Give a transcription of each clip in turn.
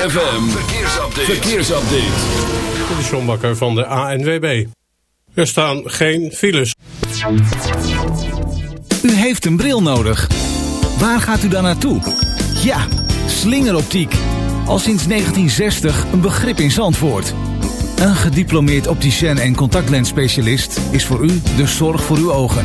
ZFM, verkeersupdate. verkeersupdate. De John Bakker van de ANWB. Er staan geen files. U heeft een bril nodig. Waar gaat u dan naartoe? Ja, slingeroptiek. Al sinds 1960 een begrip in Zandvoort. Een gediplomeerd opticien en contactlensspecialist is voor u de zorg voor uw ogen.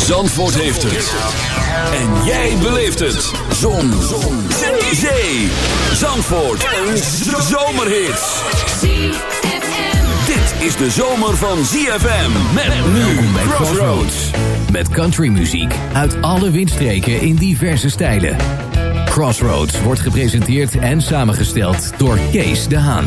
Zandvoort heeft het. En jij beleeft het. Zon. Zon. Zee. Zee. Zandvoort. Een zomerhit. Dit is de zomer van ZFM. Met nu Crossroads. Met countrymuziek uit alle windstreken in diverse stijlen. Crossroads wordt gepresenteerd en samengesteld door Kees de Haan.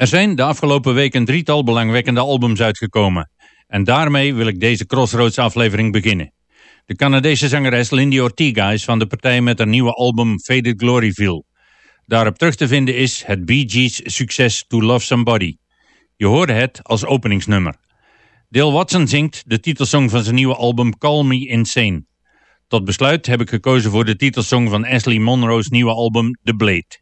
Er zijn de afgelopen week een drietal belangwekkende albums uitgekomen. En daarmee wil ik deze Crossroads aflevering beginnen. De Canadese zangeres Lindy Ortega is van de partij met haar nieuwe album Faded Gloryville. Daarop terug te vinden is het Bee Gees succes To Love Somebody. Je hoorde het als openingsnummer. Dale Watson zingt de titelsong van zijn nieuwe album Call Me Insane. Tot besluit heb ik gekozen voor de titelsong van Ashley Monroe's nieuwe album The Blade.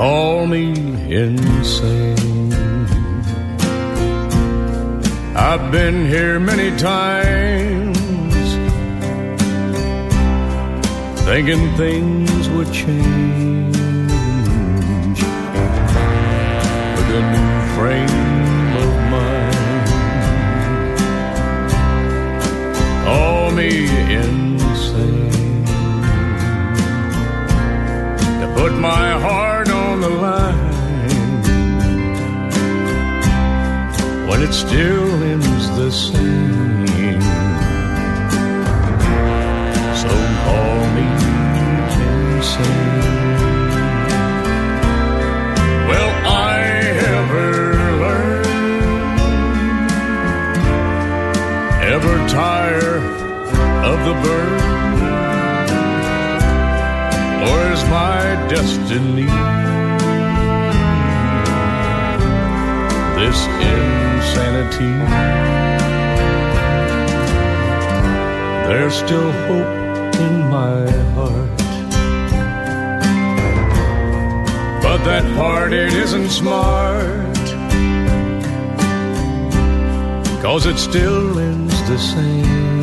Call me insane. I've been here many times, thinking things would change with a new frame of mind. Call me insane. To put my heart the line when it still ends the same. So call me insane. Will I ever learn? Ever tire of the burn? Or is my destiny insanity? There's still hope in my heart. But that part, it isn't smart. Cause it still ends the same.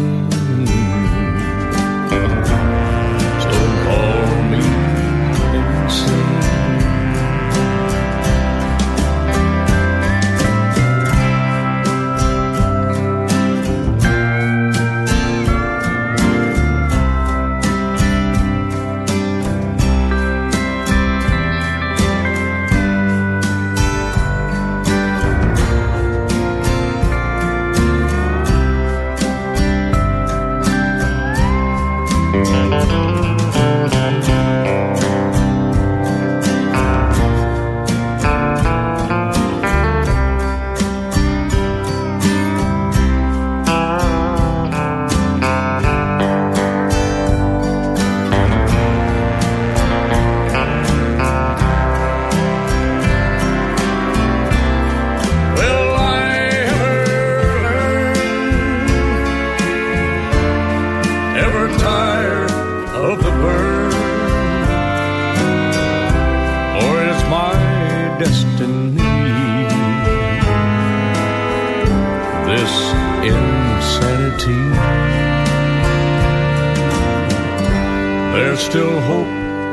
There's still hope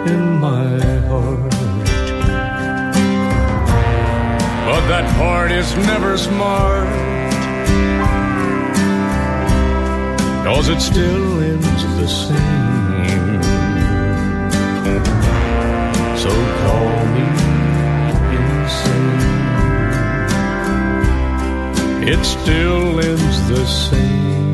in my heart. But that part is never smart. Cause it still ends the same. So call me insane. It still ends the same.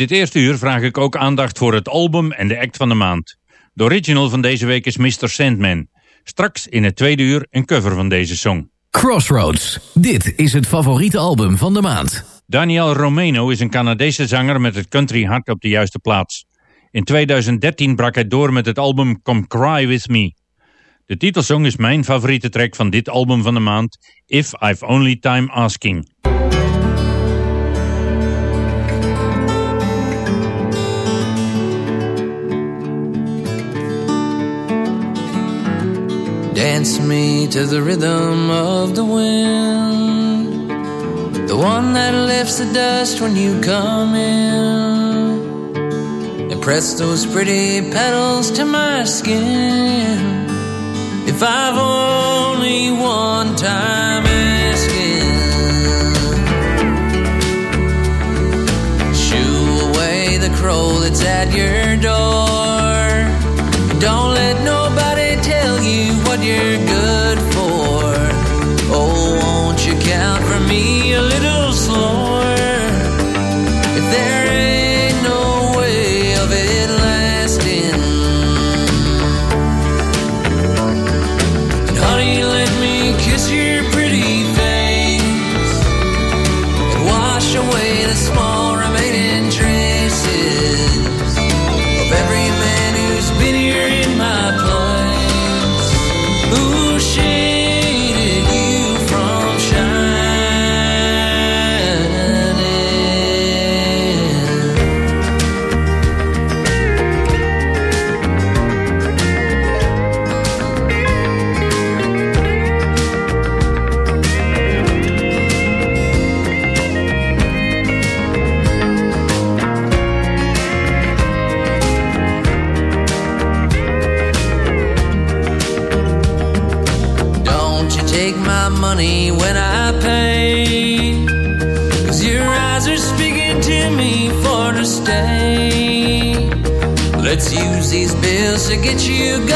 dit eerste uur vraag ik ook aandacht voor het album en de act van de maand. De original van deze week is Mr. Sandman. Straks in het tweede uur een cover van deze song. Crossroads. Dit is het favoriete album van de maand. Daniel Romano is een Canadese zanger met het country hart op de juiste plaats. In 2013 brak hij door met het album Come Cry With Me. De titelsong is mijn favoriete track van dit album van de maand, If I've Only Time Asking. Dance me to the rhythm of the wind, the one that lifts the dust when you come in, and press those pretty petals to my skin. If I've only one time asking, shoo away the crow that's at your door. Don't let nobody you're good for. Oh, won't you count for me a little to get you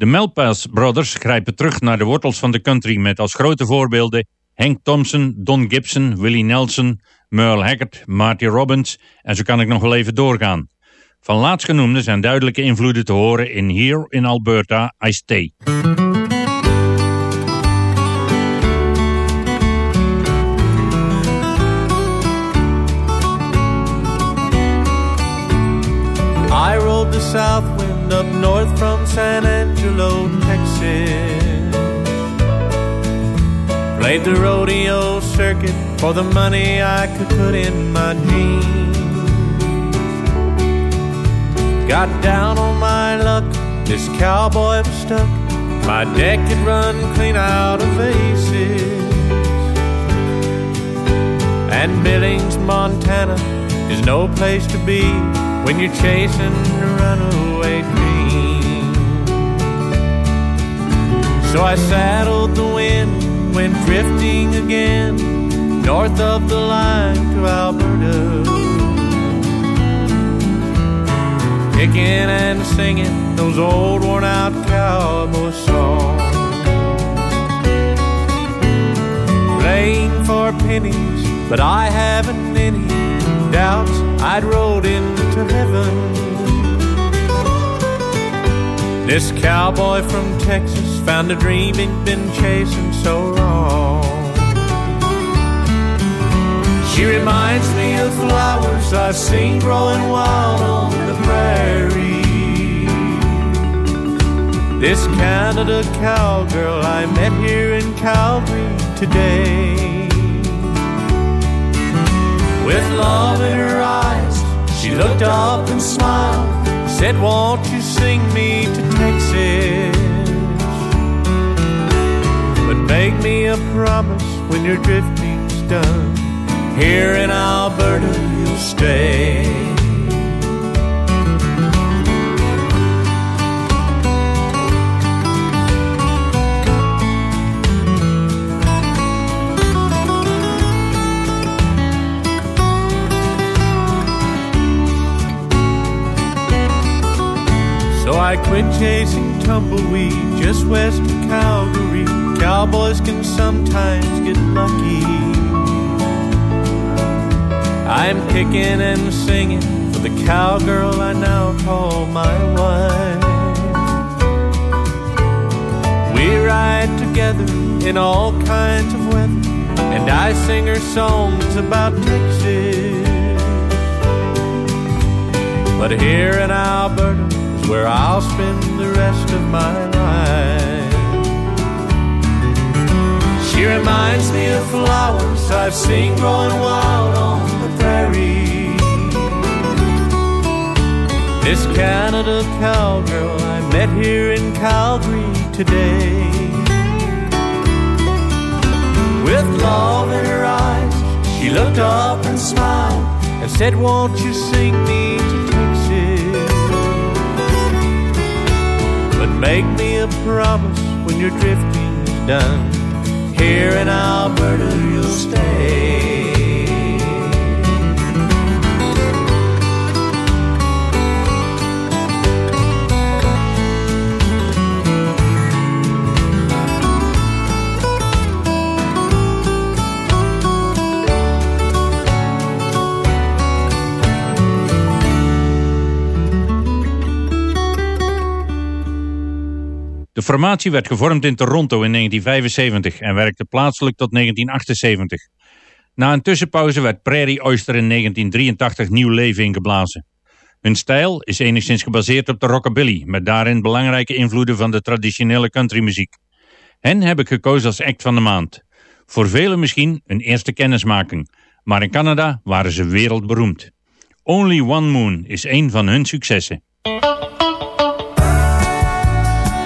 De Melpass Brothers grijpen terug naar de wortels van de country met als grote voorbeelden Hank Thompson, Don Gibson, Willie Nelson, Merle Haggard, Marty Robbins en zo kan ik nog wel even doorgaan. Van laatstgenoemde zijn duidelijke invloeden te horen in Here in Alberta, I Stay. I rode the south wind up north from San Angelo, Texas. Played the rodeo circuit for the money I could put in my jeans. Got down on my luck, this cowboy was stuck. My deck had run clean out of aces. And Billings, Montana is no place to be when you're chasing a runaway dream. So I saddled the wind, went drifting again, north of the line to Alberta. Kicking and singing those old worn out cowboy songs. Playing for pennies, but I haven't any doubts I'd rode into heaven. This cowboy from Texas found a dream he'd been chasing so long. She reminds me of flowers I've seen growing wild on the prairie. This Canada cowgirl I met here in Calgary today. With love in her eyes, she looked up and smiled. Said, Won't you sing me to Texas? But make me a promise when your drifting's done. Here in Alberta, you'll stay. I quit chasing tumbleweed just west of Calgary. Cowboys can sometimes get lucky. I'm kicking and singing for the cowgirl I now call my wife. We ride together in all kinds of weather, and I sing her songs about Texas. But here in Alberta where I'll spend the rest of my life. She reminds me of flowers I've seen growing wild on the prairie. This Canada cowgirl I met here in Calgary today. With love in her eyes, she looked up and smiled and said, Won't you sing me make me a promise when your drifting's done. Here in Alberta, you'll stay. De formatie werd gevormd in Toronto in 1975 en werkte plaatselijk tot 1978. Na een tussenpauze werd Prairie Oyster in 1983 nieuw leven ingeblazen. Hun stijl is enigszins gebaseerd op de rockabilly, met daarin belangrijke invloeden van de traditionele countrymuziek. Hen heb ik gekozen als act van de maand. Voor velen misschien een eerste kennismaking, maar in Canada waren ze wereldberoemd. Only One Moon is een van hun successen.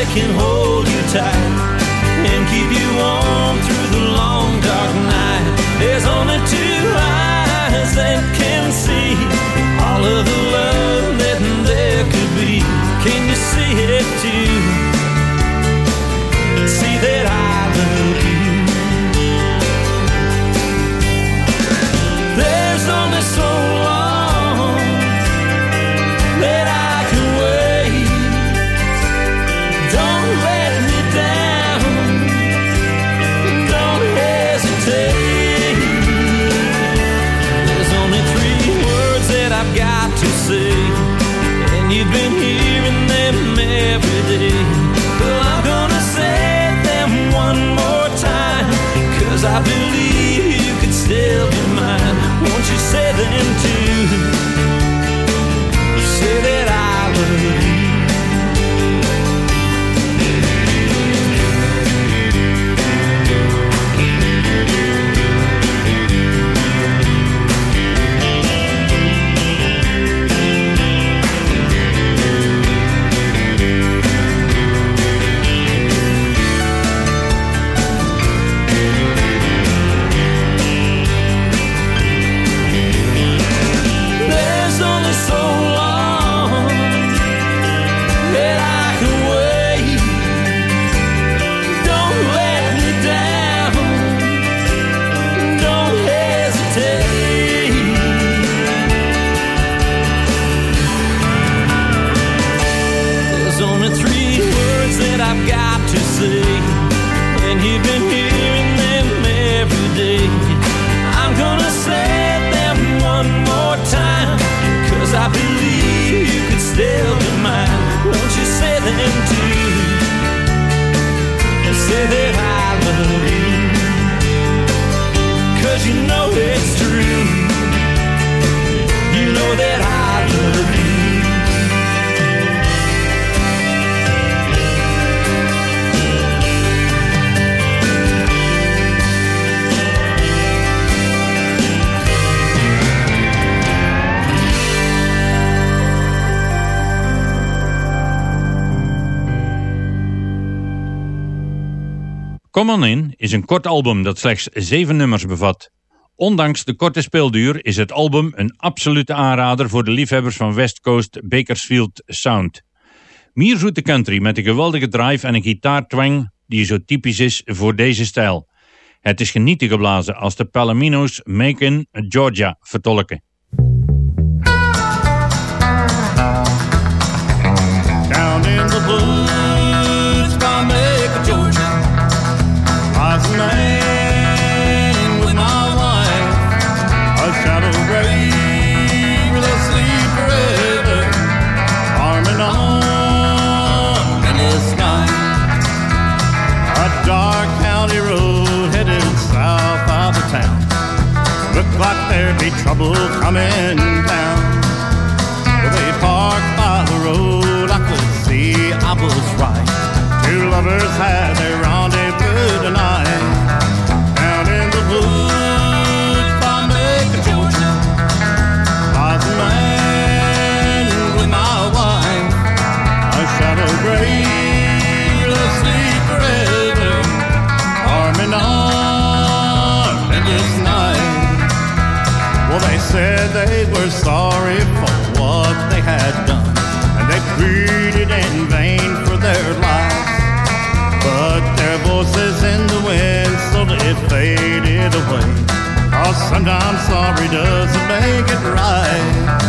That can hold you tight and keep you warm through the long dark night. There's only two eyes that can see all of the Come On In is een kort album dat slechts zeven nummers bevat. Ondanks de korte speelduur is het album een absolute aanrader voor de liefhebbers van West Coast Bakersfield Sound. Mierzoete country met een geweldige drive en een gitaartwang die zo typisch is voor deze stijl. Het is genieten geblazen als de Palomino's Macon, Georgia vertolken. Down in the blues trouble coming down. They parked by the road, I could see I was right. Two lovers had said they were sorry for what they had done, and they pleaded in vain for their lives. But their voices in the wind slowly faded away. Cause sometimes sorry doesn't make it right.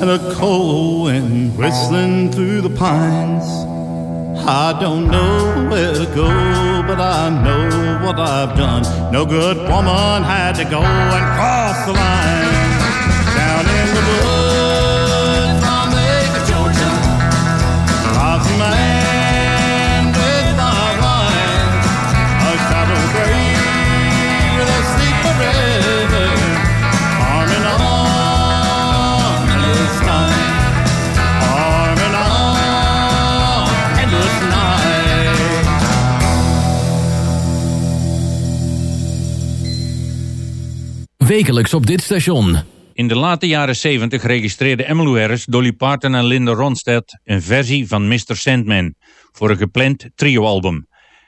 And a cold wind whistling through the pines. I don't know where to go, but I know what I've done. No good woman had to go and cross the line. Op dit station. In de late jaren 70 registreerden Emmylou Harris, Dolly Parton en Linda Ronstadt een versie van Mr. Sandman voor een gepland trio-album.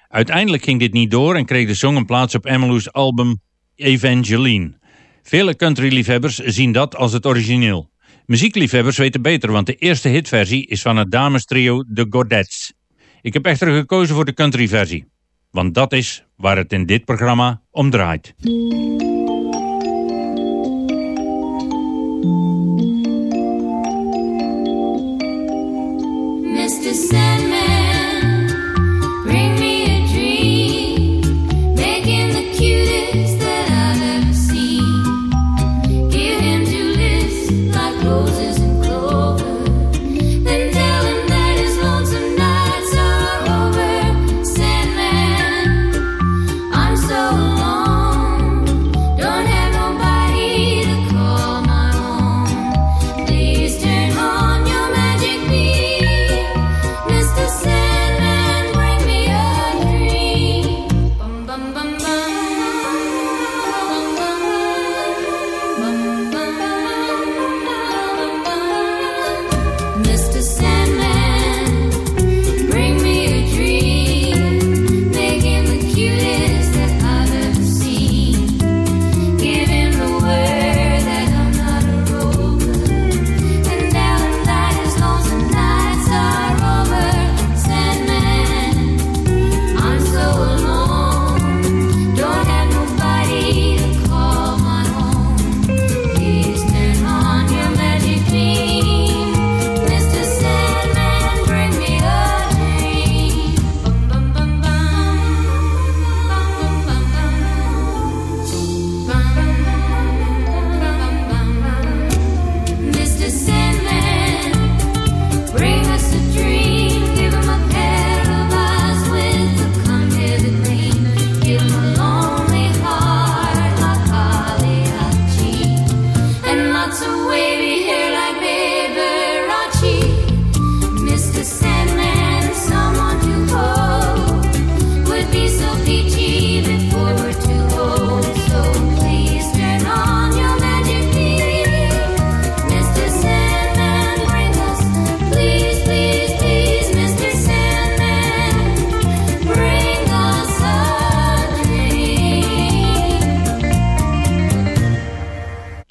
Uiteindelijk ging dit niet door en kreeg de song een plaats op Emmylou's album Evangeline. Vele countryliefhebbers zien dat als het origineel. Muziekliefhebbers weten beter, want de eerste hitversie is van het damestrio The Godettes. Ik heb echter gekozen voor de countryversie, want dat is waar het in dit programma om draait.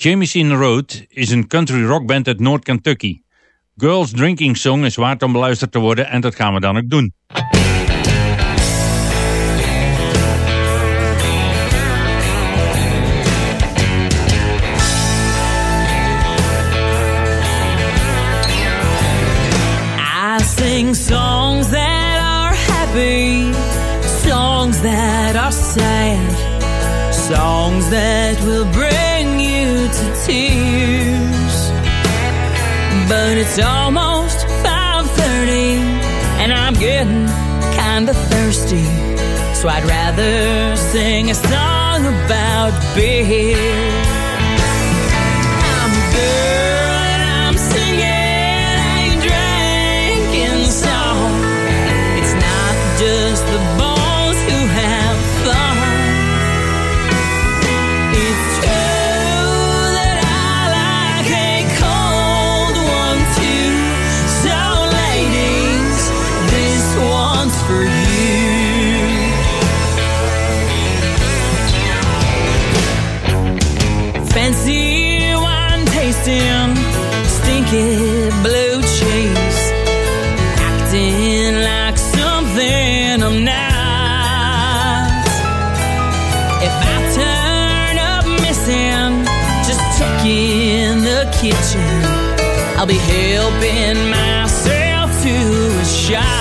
Jamieson Road is een country rockband uit Noord-Kentucky. Girls Drinking Song is waard om beluisterd te worden en dat gaan we dan ook doen. I sing songs that are happy, songs that are sad, songs that will bring tears. But it's almost 5:30 and I'm getting kinda thirsty. So I'd rather sing a song about beer. Kitchen. I'll be helping myself to a shot.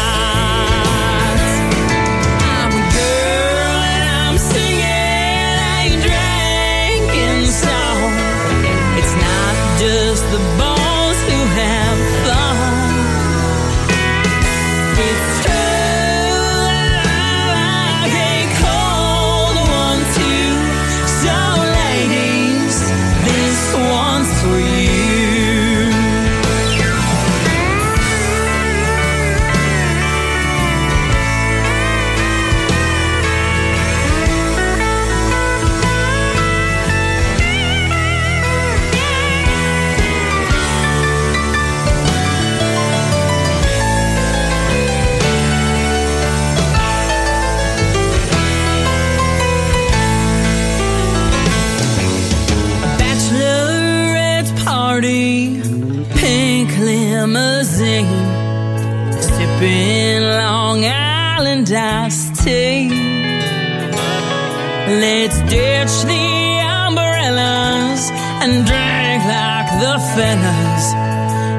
Let's the umbrellas and drink like the fellas.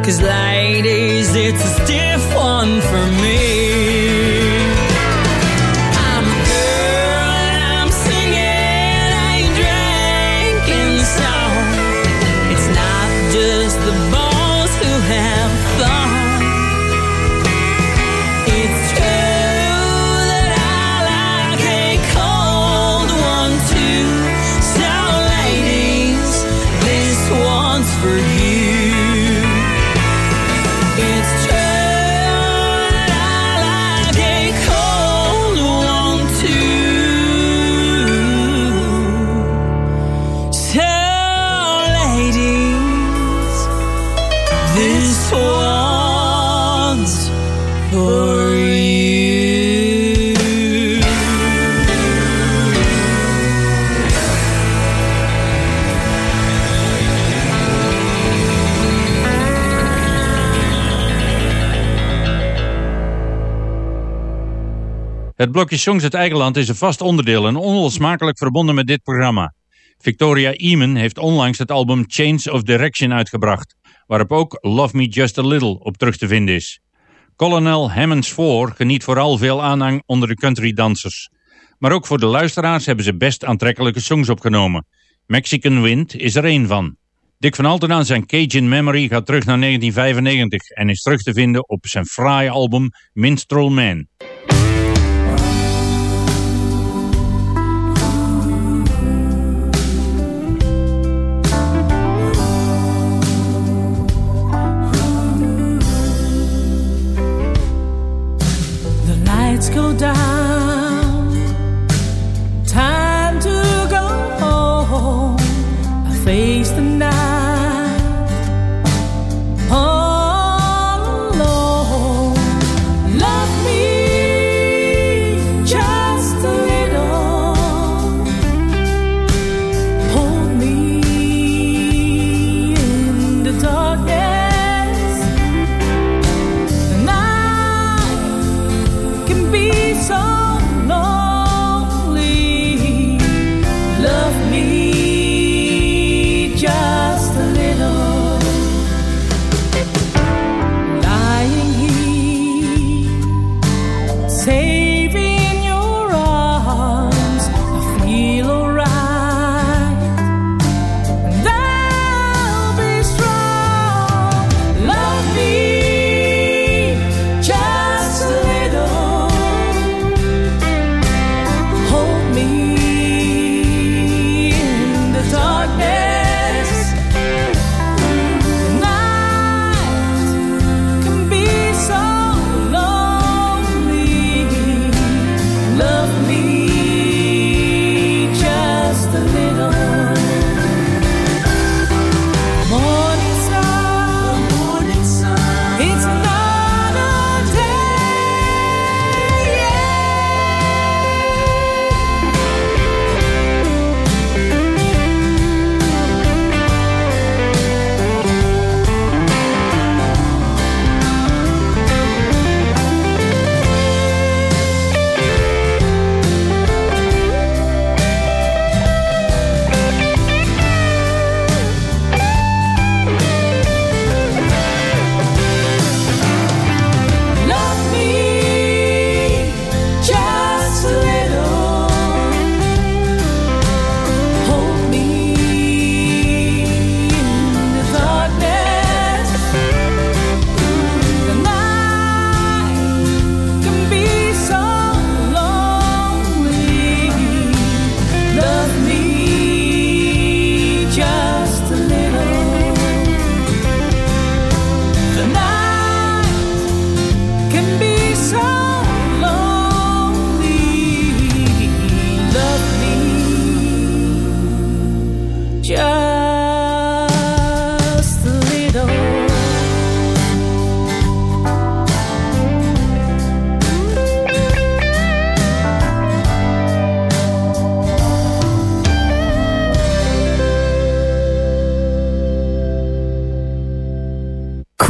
Cause ladies, it's a stiff one for me. Het blokje Songs uit eigen land is een vast onderdeel en onlosmakelijk verbonden met dit programma. Victoria Eamon heeft onlangs het album Change of Direction uitgebracht, waarop ook Love Me Just a Little op terug te vinden is. Colonel Hammonds 4 geniet vooral veel aanhang onder de country dansers. Maar ook voor de luisteraars hebben ze best aantrekkelijke songs opgenomen. Mexican Wind is er één van. Dick van Alten aan zijn Cajun Memory gaat terug naar 1995 en is terug te vinden op zijn fraaie album Minstrel Man. Go down.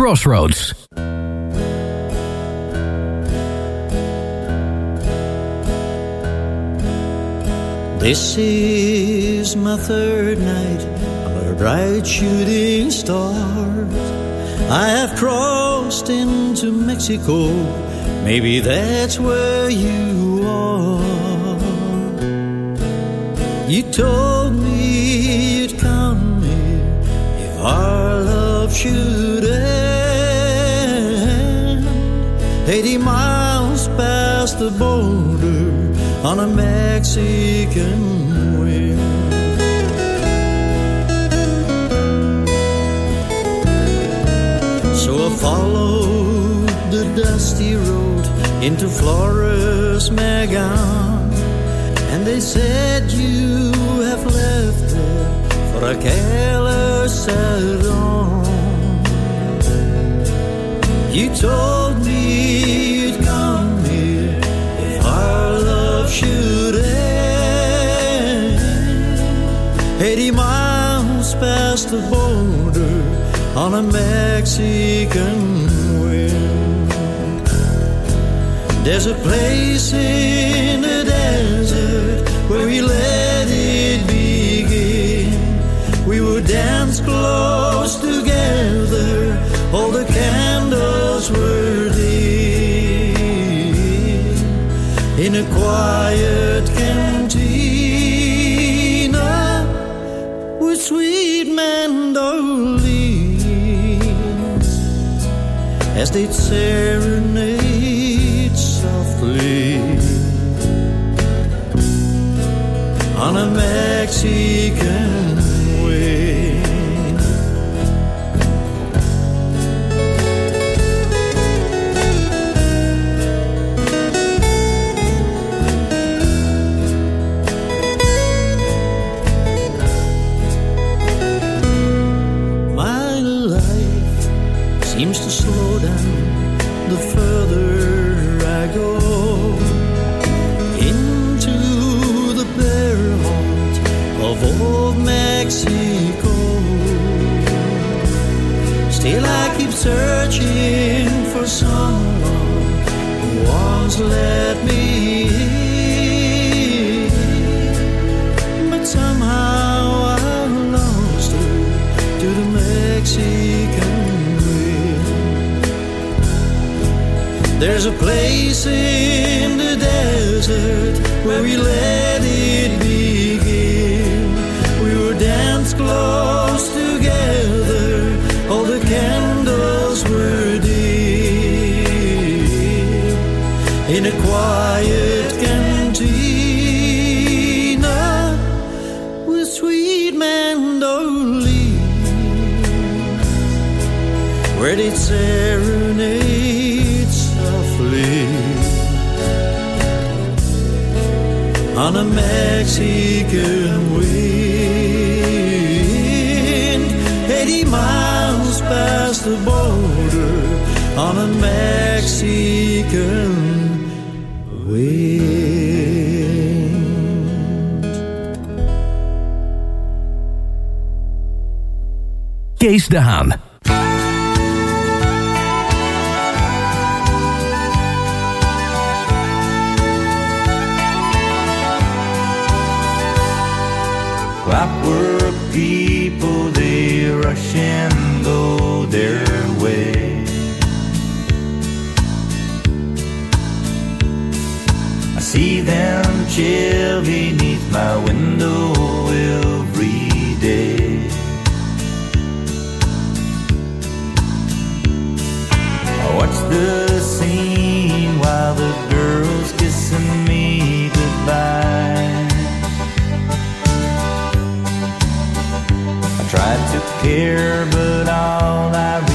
Crossroads. This is my third night under bright shooting stars. I have crossed into Mexico. Maybe that's where you are. You told me you'd come here if our love should 80 miles past the border on a Mexican wind. So I followed the dusty road into Flores Magón, and they said you have left there for a careless salon. You told border on a Mexican wind. There's a place in they'd serenade softly. On a Mexican a place in the desert where we let it begin. We would dance close together, all the candles were dim. In a quiet cantina with sweet mandolins where they'd serenade on a Mexican wind, 80 miles past the border on a Mexican wind. Kees de Haan. Chill beneath my window every day. I watch the scene while the girls kissing me goodbye. I tried to care, but all I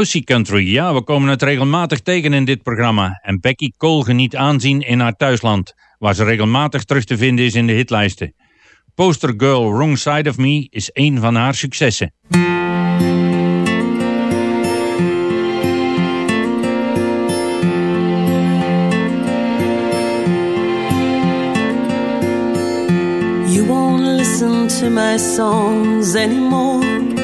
Aussie Country, ja, we komen het regelmatig tegen in dit programma. En Becky Cole geniet aanzien in haar thuisland, waar ze regelmatig terug te vinden is in de hitlijsten. Poster Girl Wrong Side of Me is een van haar successen. You won't listen to my songs anymore.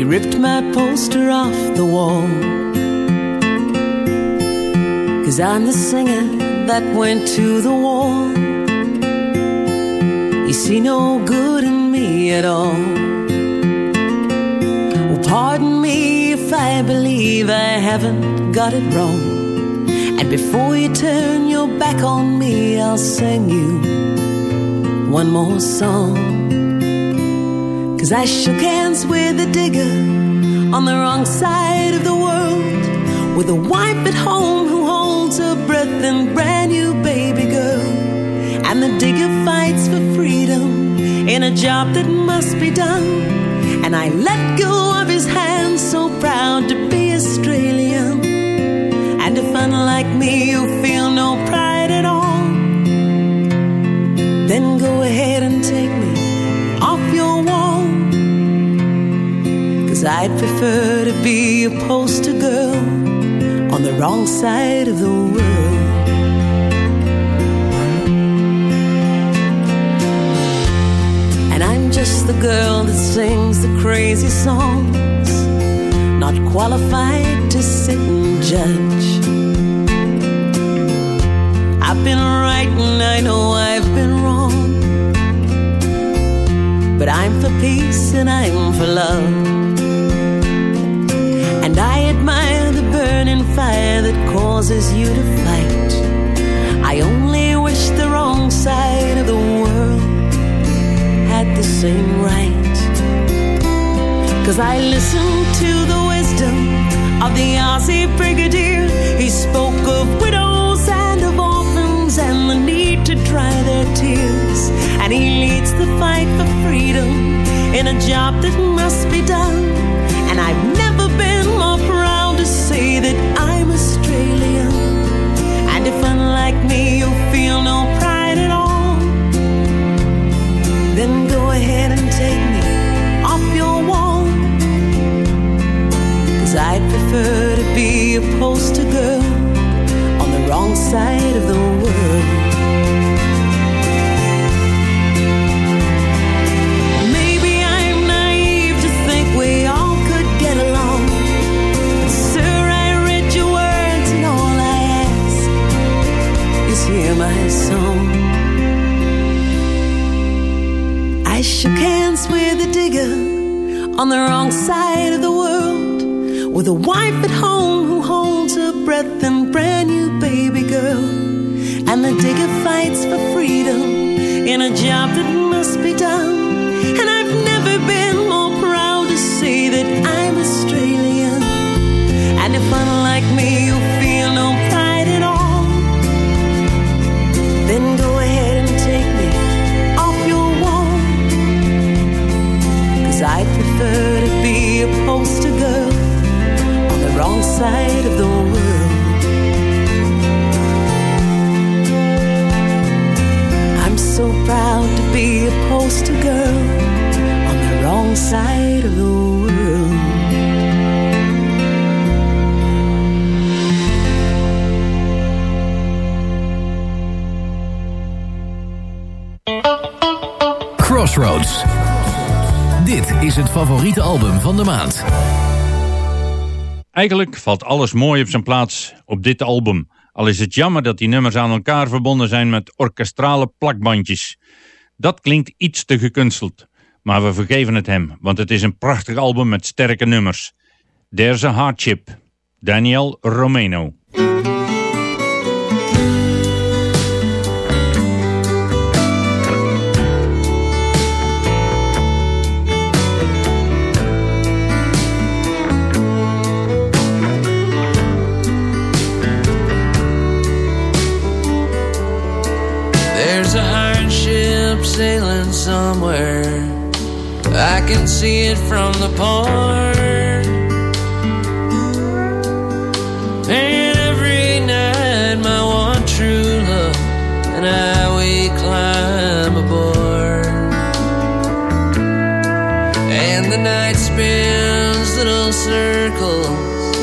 You ripped my poster off the wall. Cause I'm the singer that went to the wall. You see no good in me at all. Well, pardon me if I believe I haven't got it wrong. And before you turn your back on me, I'll sing you one more song. Cause I shook hands with a digger on the wrong side of the world. With a wife at home who holds her breath and brand new baby girl. And the digger fights for freedom in a job that must be done. And I let go of his hand, so proud to be Australian. And if unlike me you feel no pride at all, then go ahead and take Cause I'd prefer to be a poster girl on the wrong side of the world. And I'm just the girl that sings the crazy songs, not qualified to sit and judge. I've been right and I know I've been wrong. But I'm for peace and I'm for love. Fire that causes you to fight. I only wish the wrong side of the world had the same right. Cause I listened to the wisdom of the Aussie Brigadier. He spoke of widows and of orphans and the need to dry their tears. And he leads the fight for freedom in a job that must be done. And I've never been more proud to say that me You feel no pride at all. Then go ahead and take me off your wall. Cause I'd prefer to be a poster girl on the wrong side of the world. Hear my song. I shook hands with a digger on the wrong side of the world with a wife at home who holds her breath and brand new baby girl. And the digger fights for freedom in a job that must be done. And I've never been more proud to say that I'm to be a poster girl on the wrong side of the world. I'm so proud to be a poster girl on the wrong side of the world. Crossroads. Dit is het favoriete album van de maand. Eigenlijk valt alles mooi op zijn plaats op dit album. Al is het jammer dat die nummers aan elkaar verbonden zijn met orkestrale plakbandjes. Dat klinkt iets te gekunsteld. Maar we vergeven het hem, want het is een prachtig album met sterke nummers. There's a Hardship. Daniel Romano. Somewhere. I can see it from the port. And every night, my one true love and I we climb aboard. And the night spins little circles,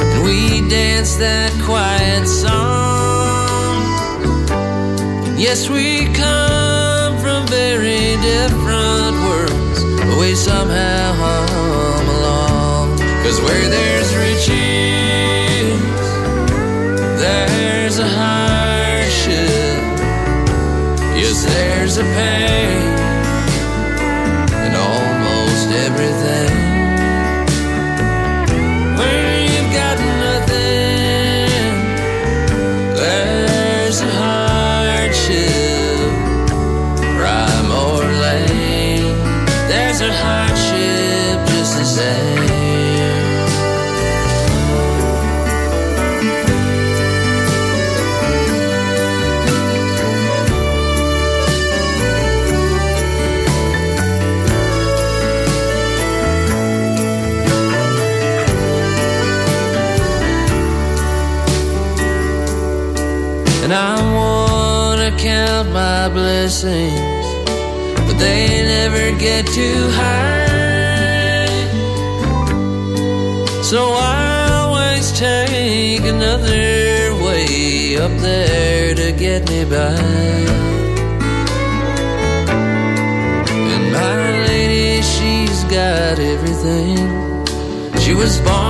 and we dance that quiet song. Yes, we come somehow hum along. Cause where there's riches, there's a hardship. Yes, there's a pain my blessings, but they never get too high. So I always take another way up there to get me by. And my lady, she's got everything. She was born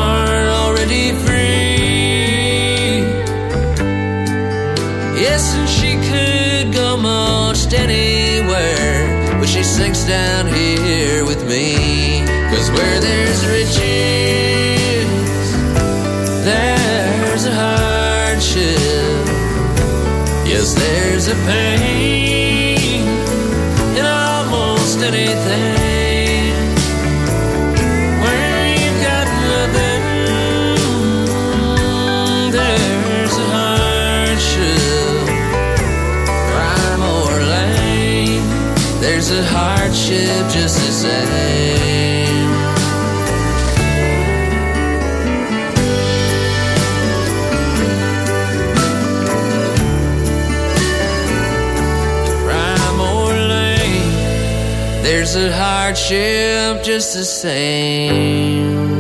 Yes, and she could go most anywhere, but she sinks down here with me. Cause where there's riches, there's a hardship. Yes, there's a pain in almost anything. Hardship just the same. Or there's a hardship just the same.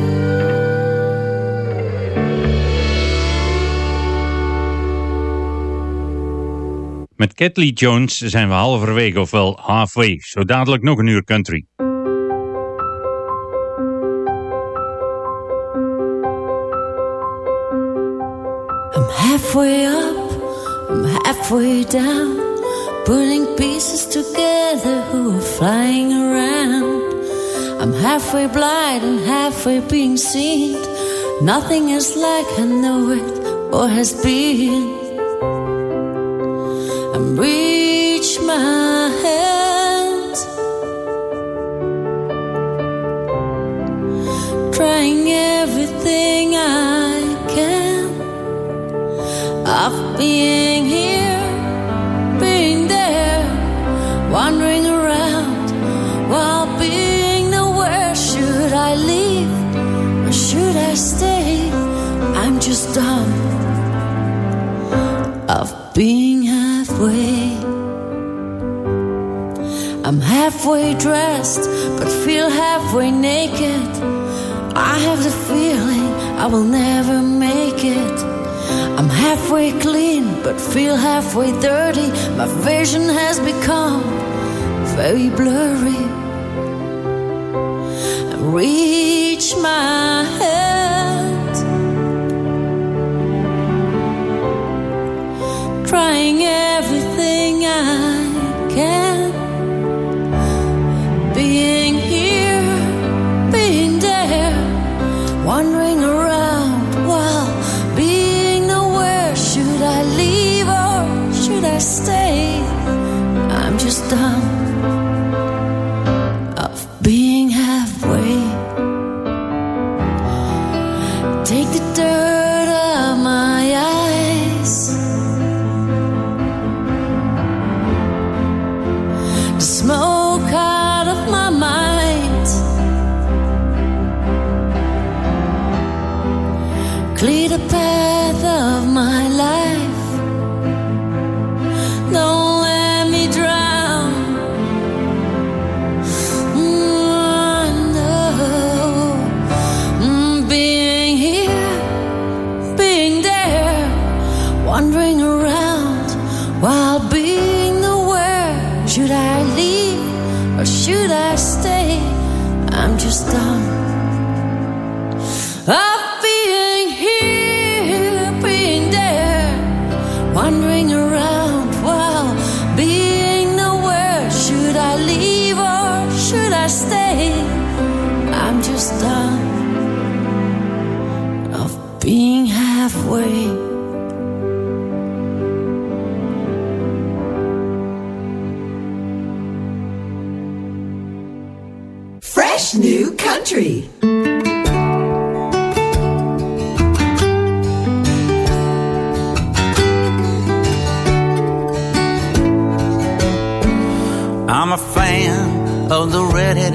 Met Kathleen Jones zijn we halverwege, ofwel halfway. Zo dadelijk nog een uur country. I'm halfway up, I'm halfway down, putting pieces together who are flying around. I'm halfway blind and halfway being seen. Nothing is like I know it or has been. Halfway dressed, but feel halfway naked. I have the feeling I will never make it. I'm halfway clean, but feel halfway dirty. My vision has become very blurry. I reach my wandering around while being nowhere. Should I leave or should I stay? I'm just done of being halfway. Fresh new country.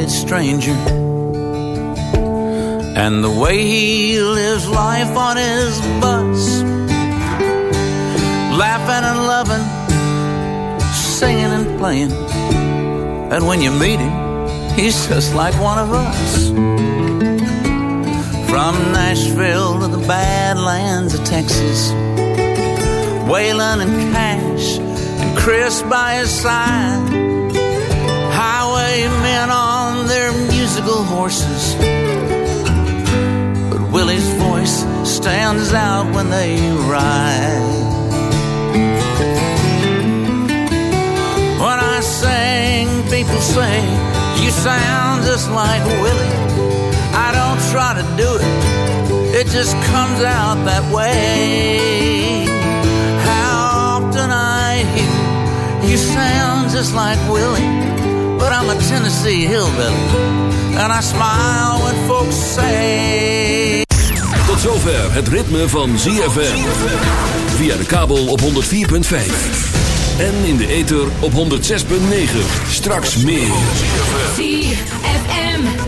Red-headed stranger and the way he lives life on his bus, laughing and loving, singing and playing. And when you meet him, he's just like one of us. From Nashville to the Badlands of Texas, Waylon and Cash and Chris by his side musical horses. But Willie's voice stands out when they ride. When I sing, people say, You sound just like Willie. I don't try to do it, it just comes out that way. How often I hear, You sound just like Willie but I'm a Tennessee hillbilly. And I smile when folks say. Tot zover het ritme van ZFM. Via de kabel op 104.5. En in de ether op 106.9. Straks meer. ZFM.